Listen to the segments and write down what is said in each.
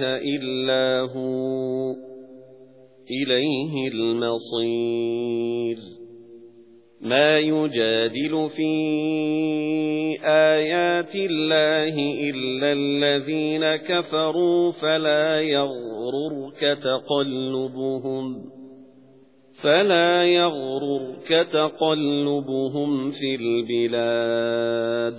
إله إلا هو. إليه المصير. ما يجادل في آيات الله إلا الذين كفروا فلا يغررك تقلبهم. فلا يغررك تقلبهم في البلاد.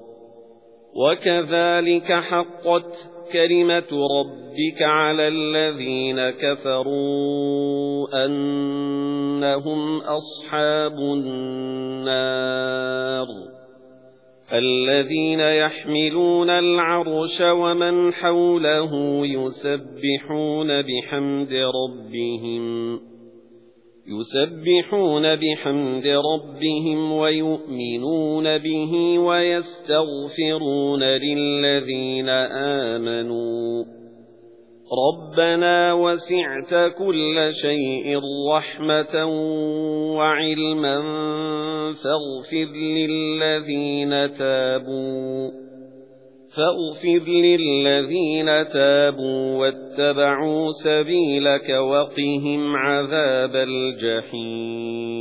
وكذلك حقت كلمة ربك على الذين كفروا أنهم أصحاب النار الذين يحملون العرش ومن حوله يسبحون بحمد ربهم يسبحون بحمد ربهم ويؤمنون به ويستغفرون للذين آمنوا. ربنا وسعت كل شيء رحمة وعلما فاغفر للذين تابوا. فاغفر للذين تابوا واتبعوا سبيلك وقهم عذاب الجحيم.